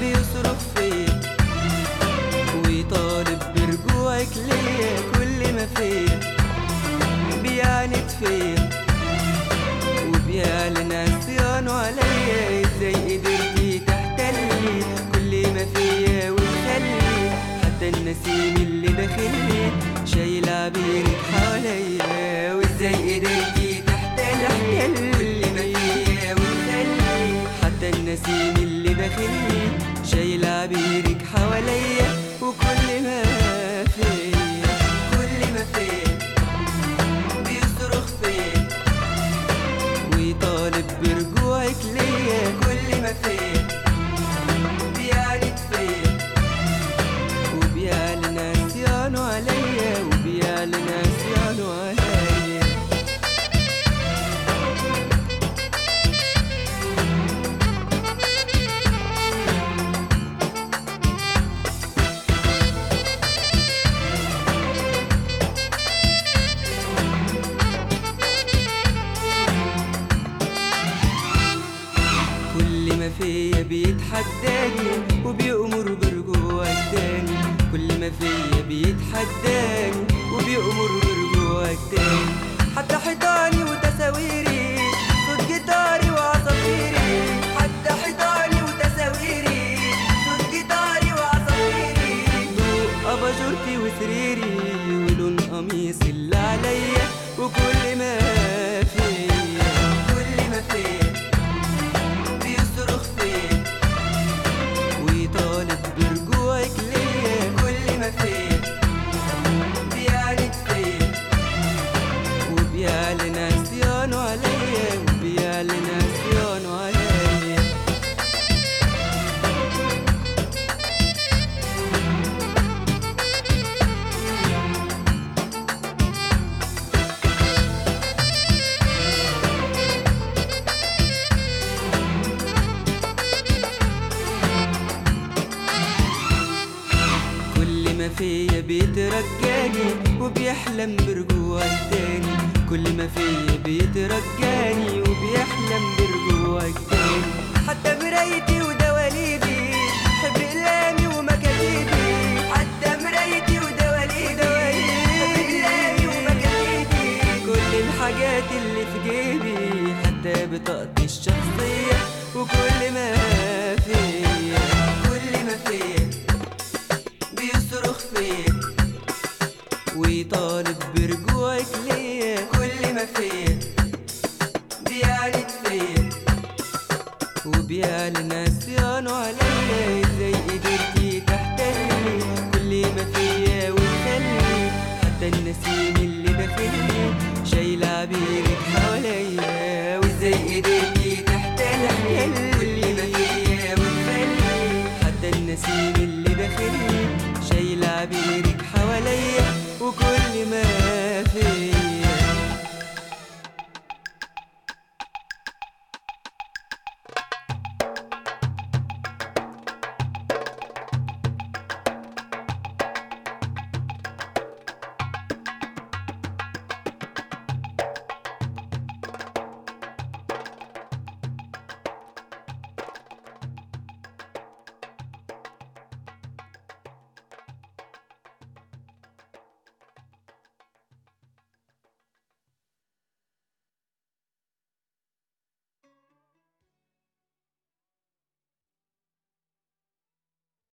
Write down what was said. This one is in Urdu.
بيصرخ فيا ويطالب برجوعك ليا كل ما فيا بيعاند فيا وبيعلن عصيانه عليا ازاي قدرتي تحتلي كل ما فيا وتخلي حتى النسيم اللي داخلي حتى اللي داخلني شايلة عبيرك حواليا وكل فيا بيتحداني وبيأمر برجوعك تاني كل ما فيا بيتحداني وبيأمر برجوعك تاني حتى حيطاني وتصاويري صوت جيتاري وعصافيري. حتى حيطاني وتصاويري صوت جيتاري وعصافيري. ضوء أباجورتي وسريري، ولون قميص اللي عليا. وكل ما بيترجاني وبيحلم برجوعك تاني كل ما فيا بيترجاني وبيحلم برجوعك تاني حتى مرايتي ودواليبي حب اقلامي ومكاتيبي حتى مرايتي ودواليبي حب اقلامي ومكاتيبي كل الحاجات اللي في جيبي حتى بطاقتي الشخصية، وكل ما فيا شايل